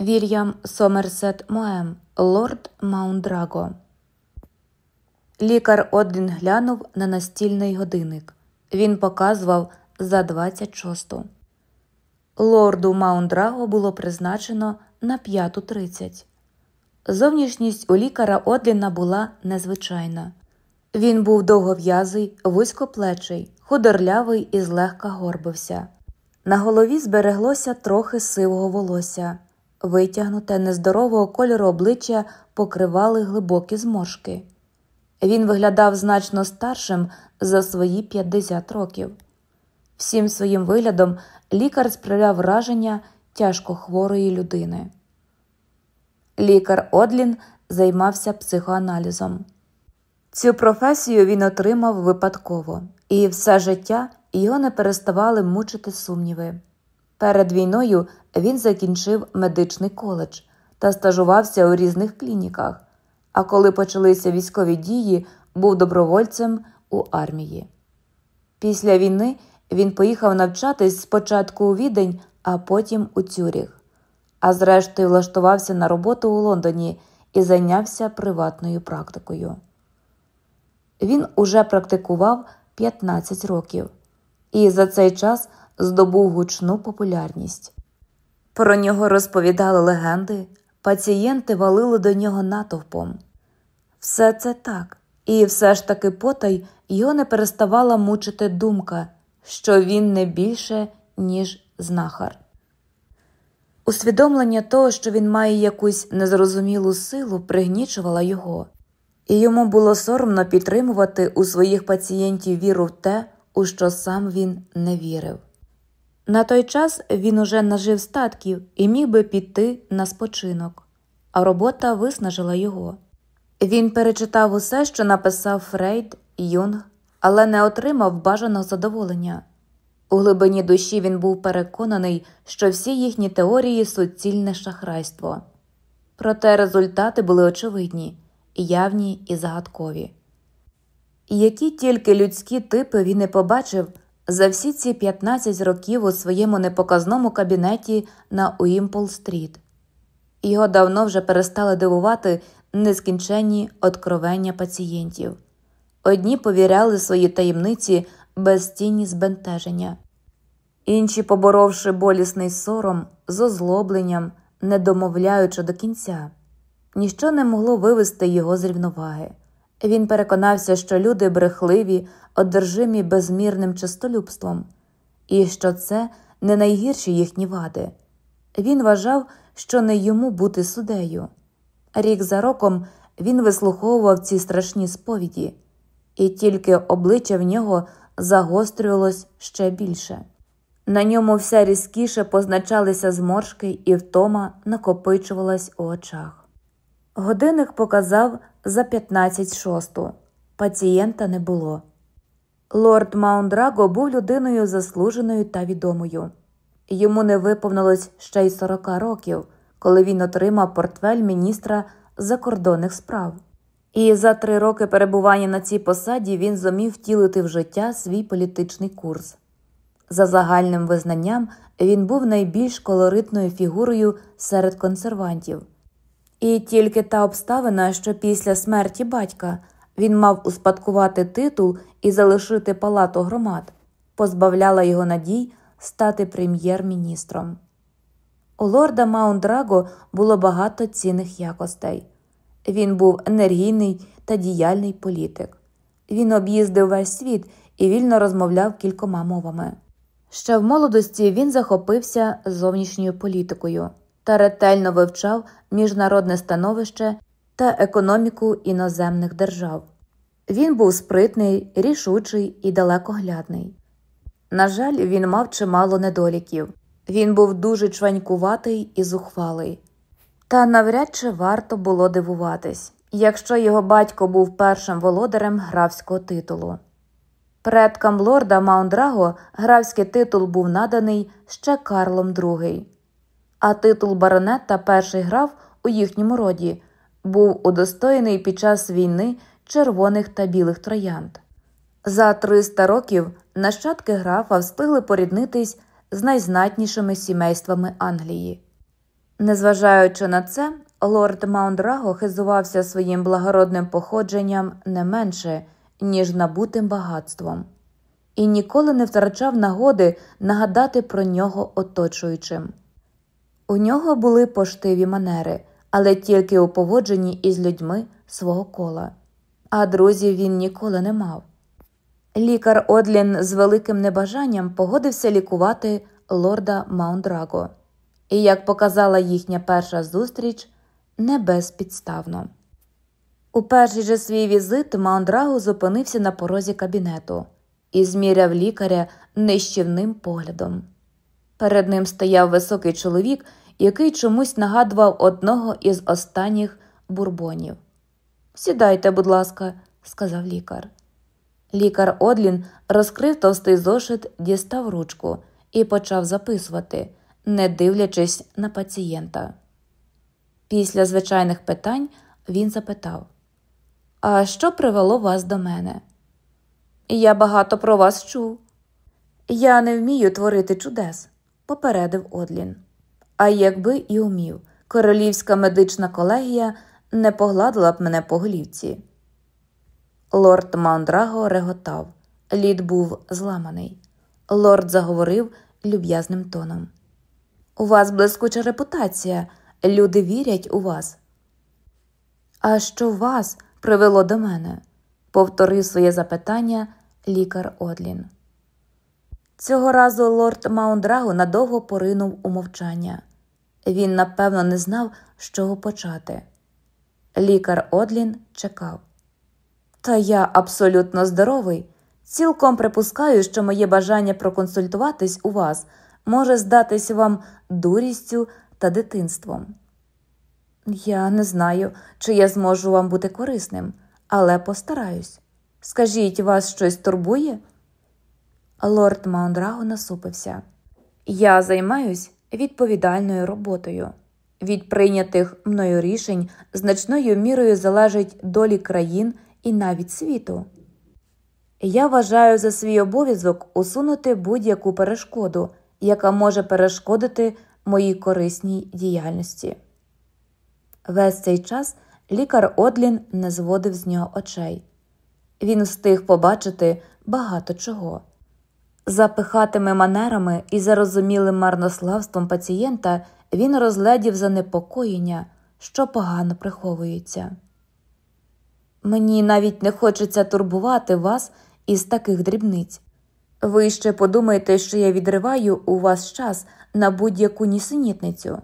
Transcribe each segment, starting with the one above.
Вільям Сомерсет Моем, лорд Маундраго. Лікар Одлін глянув на настільний годинник. Він показував за 26-ту. Лорду Маундраго було призначено на 5.30. Зовнішність у лікаря Одліна була незвичайна. Він був довгов'язий, вузькоплечий, худорлявий і злегка горбився. На голові збереглося трохи сивого волосся, витягнуте нездорового кольору обличчя покривали глибокі зморшки. Він виглядав значно старшим за свої 50 років. Всім своїм виглядом лікар справляв враження тяжко хворої людини. Лікар Одлін займався психоаналізом. Цю професію він отримав випадково, і все життя його не переставали мучити сумніви. Перед війною він закінчив медичний коледж та стажувався у різних клініках, а коли почалися військові дії, був добровольцем у армії. Після війни він поїхав навчатись спочатку у відень, а потім у Цюріх, а зрештою влаштувався на роботу у Лондоні і зайнявся приватною практикою. Він уже практикував 15 років і за цей час здобув гучну популярність. Про нього розповідали легенди, пацієнти валили до нього натовпом. Все це так, і все ж таки потай його не переставала мучити думка, що він не більше, ніж знахар. Усвідомлення того, що він має якусь незрозумілу силу, пригнічувало його, і йому було соромно підтримувати у своїх пацієнтів віру в те, у що сам він не вірив. На той час він уже нажив статків і міг би піти на спочинок, а робота виснажила його. Він перечитав усе, що написав Фрейд Юнг, але не отримав бажаного задоволення. У глибині душі він був переконаний, що всі їхні теорії суцільне шахрайство. Проте результати були очевидні, явні і загадкові. Які тільки людські типи він не побачив за всі ці 15 років у своєму непоказному кабінеті на Уімпол-стріт. Його давно вже перестали дивувати нескінченні откровення пацієнтів. Одні повіряли свої таємниці без тіні збентеження, інші, поборовши болісний сором, з озлобленням, не домовляючи до кінця, ніщо не могло вивести його з рівноваги. Він переконався, що люди брехливі, одержимі безмірним чистолюбством, і що це не найгірші їхні вади. Він вважав, що не йому бути судею. Рік за роком він вислуховував ці страшні сповіді, і тільки обличчя в нього загострювалось ще більше. На ньому все різкіше позначалися зморшки, і втома накопичувалась у очах. Годинник показав за 15 шосту. Пацієнта не було. Лорд Маундраго був людиною заслуженою та відомою. Йому не виповнилось ще й 40 років, коли він отримав портфель міністра закордонних справ. І за три роки перебування на цій посаді він зумів втілити в життя свій політичний курс. За загальним визнанням, він був найбільш колоритною фігурою серед консервантів. І тільки та обставина, що після смерті батька він мав успадкувати титул і залишити палату громад, позбавляла його надій стати прем'єр-міністром. У лорда Маундраго було багато цінних якостей. Він був енергійний та діяльний політик. Він об'їздив весь світ і вільно розмовляв кількома мовами. Ще в молодості він захопився зовнішньою політикою та ретельно вивчав міжнародне становище та економіку іноземних держав. Він був спритний, рішучий і далекоглядний. На жаль, він мав чимало недоліків. Він був дуже чванькуватий і зухвалий. Та навряд чи варто було дивуватись, якщо його батько був першим володарем графського титулу. Предкам лорда Маундраго графський титул був наданий ще Карлом II, а титул баронета перший граф у їхньому роді був удостоєний під час війни червоних та білих троянд. За 300 років нащадки графа встигли поріднитись з найзнатнішими сімействами Англії. Незважаючи на це, лорд Маунтраго хизувався своїм благородним походженням не менше, ніж набутим багатством, і ніколи не втрачав нагоди нагадати про нього оточуючим. У нього були поштиві манери, але тільки у поводженні із людьми свого кола, а друзів він ніколи не мав. Лікар Одлін з великим небажанням погодився лікувати лорда Маунтраго, і, як показала їхня перша зустріч, не безпідставно. У перший же свій візит Маундрагу зупинився на порозі кабінету і зміряв лікаря нищівним поглядом. Перед ним стояв високий чоловік, який чомусь нагадував одного із останніх бурбонів. Сідайте, будь ласка, сказав лікар. Лікар Одлін розкрив товстий зошит, дістав ручку і почав записувати, не дивлячись на пацієнта. Після звичайних питань він запитав: А що привело вас до мене? Я багато про вас чув. Я не вмію творити чудес, попередив Одлін. А якби і умів, королівська медична колегія не погладила б мене по голівці. Лорд Маундраго реготав. Лід був зламаний. Лорд заговорив люб'язним тоном. У вас блискуча репутація. Люди вірять у вас. А що вас привело до мене? повторив своє запитання лікар Одлін. Цього разу лорд Маундрагу надовго поринув у мовчання. Він, напевно, не знав, з чого почати. Лікар Одлін чекав. Та я абсолютно здоровий. Цілком припускаю, що моє бажання проконсультуватись у вас може здатись вам дурістю та дитинством. Я не знаю, чи я зможу вам бути корисним, але постараюсь. Скажіть, вас щось турбує? Лорд Маундрагу насупився. Я займаюсь відповідальною роботою. Від прийнятих мною рішень значною мірою залежить долі країн і навіть світу. Я вважаю за свій обов'язок усунути будь-яку перешкоду, яка може перешкодити моїй корисній діяльності. Весь цей час лікар Одлін не зводив з нього очей. Він встиг побачити багато чого. За пихатими манерами і зарозумілим марнославством пацієнта він розглядів занепокоєння, що погано приховується. Мені навіть не хочеться турбувати вас із таких дрібниць. Ви ще подумаєте, що я відриваю у вас час на будь-яку нісенітницю.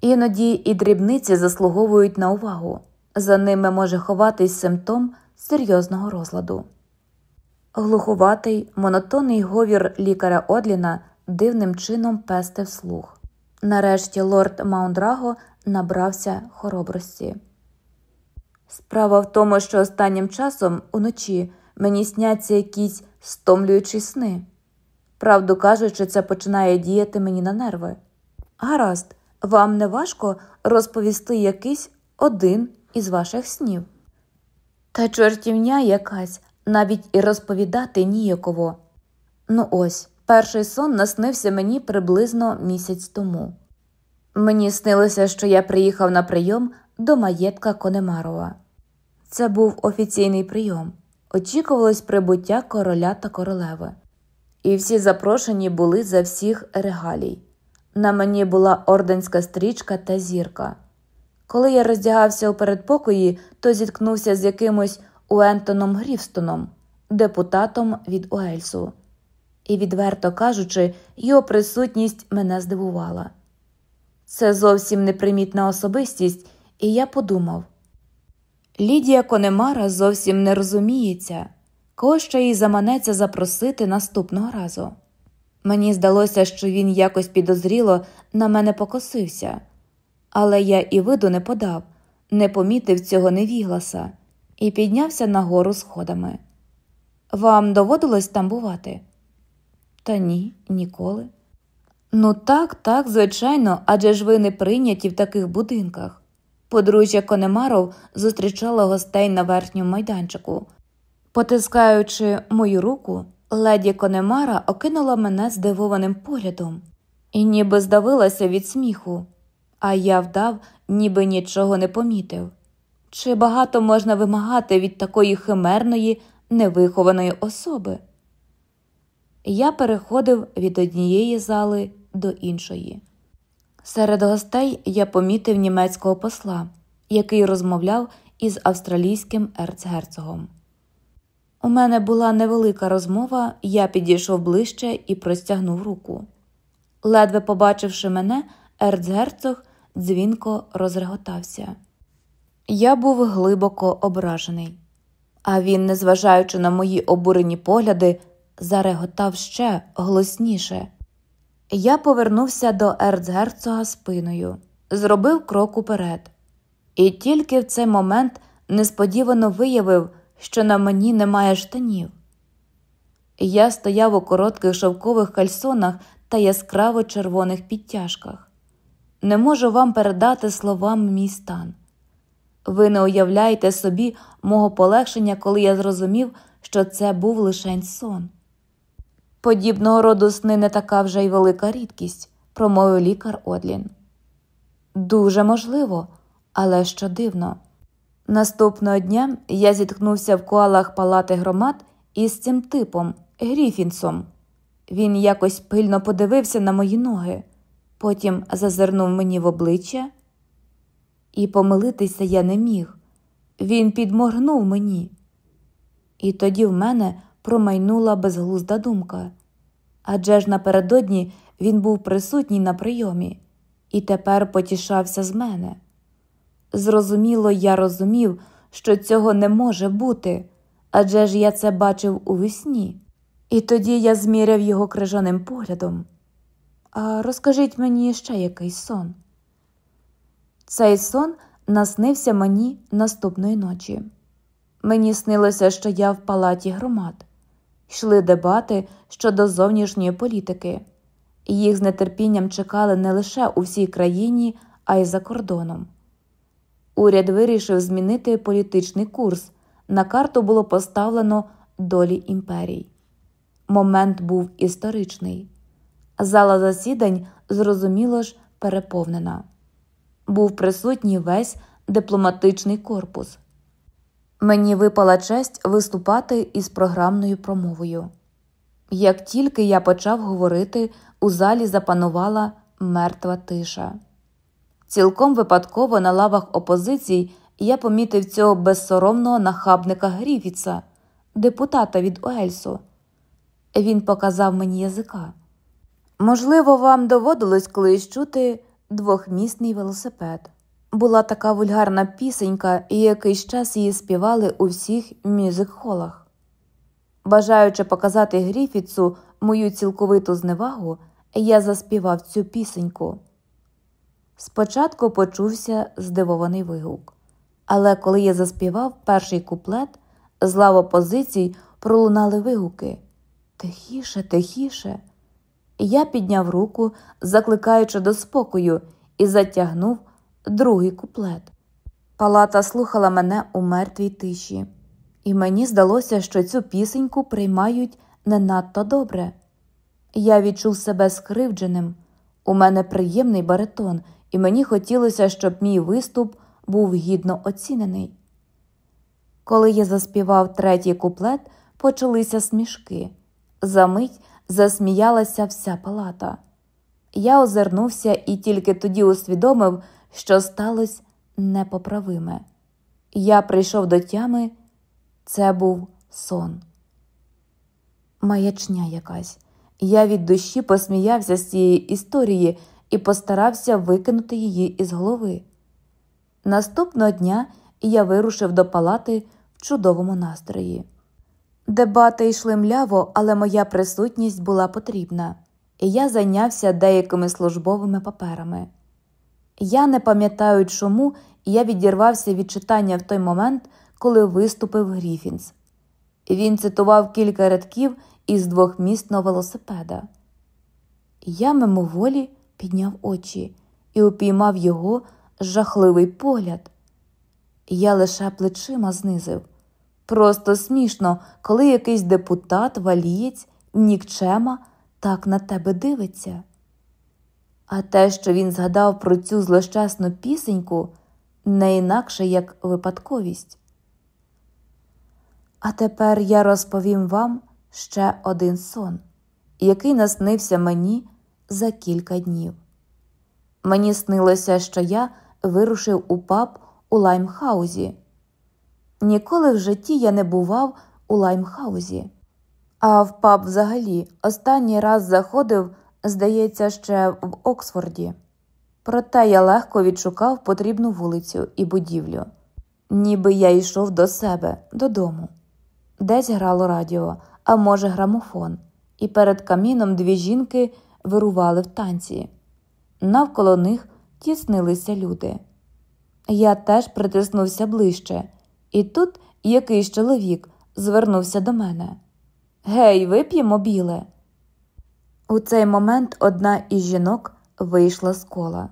Іноді і дрібниці заслуговують на увагу, за ними може ховатись симптом серйозного розладу. Глухуватий, монотонний говір лікаря Одліна дивним чином пестив слух. Нарешті лорд Маундраго набрався хоробрості. Справа в тому, що останнім часом уночі мені сняться якісь стомлюючі сни. Правду кажучи, це починає діяти мені на нерви. Гаразд, вам не важко розповісти якийсь один із ваших снів. Та чортівня якась навіть і розповідати ніяково. Ну ось, перший сон наснився мені приблизно місяць тому. Мені снилося, що я приїхав на прийом до маєтка Конемарова. Це був офіційний прийом. Очікувалось прибуття короля та королеви, і всі запрошені були за всіх регалій. На мені була орденська стрічка та зірка. Коли я роздягався у передпокої, то зіткнувся з якимось Уентоном Грівстоном, депутатом від Уельсу. І, відверто кажучи, його присутність мене здивувала. Це зовсім непримітна особистість, і я подумав Лідія Конемара зовсім не розуміється, кого ще їй заманеться запросити наступного разу. Мені здалося, що він якось підозріло на мене покосився, але я і виду не подав, не помітив цього невігласа і піднявся нагору сходами. Вам доводилось там бувати? Та ні, ніколи. Ну так, так, звичайно, адже ж ви не прийняті в таких будинках. Подружжя Конемаров зустрічало гостей на верхньому майданчику. Потискаючи мою руку, леді Конемара окинула мене здивованим поглядом і ніби здавилася від сміху. а я вдав, ніби нічого не помітив. Чи багато можна вимагати від такої химерної, невихованої особи? Я переходив від однієї зали до іншої. Серед гостей я помітив німецького посла, який розмовляв із австралійським ерцгерцогом. У мене була невелика розмова, я підійшов ближче і простягнув руку. Ледве побачивши мене, ерцгерцог дзвінко розреготався. Я був глибоко ображений, а він, незважаючи на мої обурені погляди, зареготав ще голосніше. Я повернувся до ерцгерцога спиною, зробив крок уперед, і тільки в цей момент несподівано виявив, що на мені немає штанів. Я стояв у коротких шовкових кальсонах та яскраво червоних підтяжках. Не можу вам передати словам мій стан. Ви не уявляєте собі мого полегшення, коли я зрозумів, що це був лишень сон. Подібного роду сни не така вже й велика рідкість, промовив лікар Одлін. Дуже можливо, але що дивно. Наступного дня я зіткнувся в коалах палати громад із цим типом Гріфінсом. Він якось пильно подивився на мої ноги, потім зазирнув мені в обличчя, і помилитися я не міг. Він підморгнув мені. І тоді в мене промайнула безглузда думка. Адже ж напередодні він був присутній на прийомі і тепер потішався з мене. Зрозуміло, я розумів, що цього не може бути, адже ж я це бачив у вісні. І тоді я зміряв його крижаним поглядом. А розкажіть мені ще якийсь сон. Цей сон наснився мені наступної ночі. Мені снилося, що я в палаті громад. Йшли дебати щодо зовнішньої політики, їх з нетерпінням чекали не лише у всій країні, а й за кордоном. Уряд вирішив змінити політичний курс. На карту було поставлено долі імперій. Момент був історичний. Зала засідань, зрозуміло ж, переповнена. Був присутній весь дипломатичний корпус. Мені випала честь виступати із програмною промовою. Як тільки я почав говорити, у залі запанувала мертва тиша. Цілком випадково на лавах опозицій я помітив цього безсоромного нахабника Гріфіца, депутата від Уельсу. Він показав мені язика. Можливо, вам доводилось колись чути двохмісний велосипед. Була така вульгарна пісенька, і якийсь час її співали у всіх мюзик-холах. Бажаючи показати Гріфіцу мою цілковиту зневагу, я заспівав цю пісеньку. Спочатку почувся здивований вигук, але коли я заспівав перший куплет, з лав опозицій пролунали вигуки Тихіше, тихіше. Я підняв руку, закликаючи до спокою, і затягнув другий куплет. Палата слухала мене у мертвій тиші, і мені здалося, що цю пісеньку приймають не надто добре. Я відчув себе скривдженим. У мене приємний баритон, і мені хотілося, щоб мій виступ був гідно оцінений. Коли я заспівав третій куплет, почалися смішки. Замить засміялася вся палата. Я озирнувся і тільки тоді усвідомив, що сталося непоправиме. Я прийшов до тями, це був сон. Маячня якась. Я від душі посміявся з цієї історії і постарався викинути її із голови. Наступного дня я вирушив до палати в чудовому настрої. Дебати йшли мляво, але моя присутність була потрібна, і я зайнявся деякими службовими паперами. Я не пам'ятаю чому, я відірвався від читання в той момент, коли виступив Гріфінс. Він цитував кілька рядків із двохмісного велосипеда. Я мимоволі підняв очі і упіймав його жахливий погляд. Я лише плечима знизив. Просто смішно, коли якийсь депутат, валієць, нікчема так на тебе дивиться. А те, що він згадав про цю злощасну пісеньку, не інакше як випадковість. А тепер я розповім вам ще один сон, який наснився мені за кілька днів. Мені снилося, що я вирушив у паб у Лаймхаузі. Ніколи в житті я не бував у Лаймхаузі, а в паб взагалі останній раз заходив, здається, ще в Оксфорді. Проте я легко відшукав потрібну вулицю і будівлю, ніби я йшов до себе, додому. Десь грало радіо, а може, грамофон, і перед каміном дві жінки вирували в танці. Навколо них тіснилися люди. Я теж притиснувся ближче, і тут якийсь чоловік звернувся до мене. Гей, вип'ємо біле. У цей момент одна із жінок вийшла з кола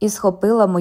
і схопила мою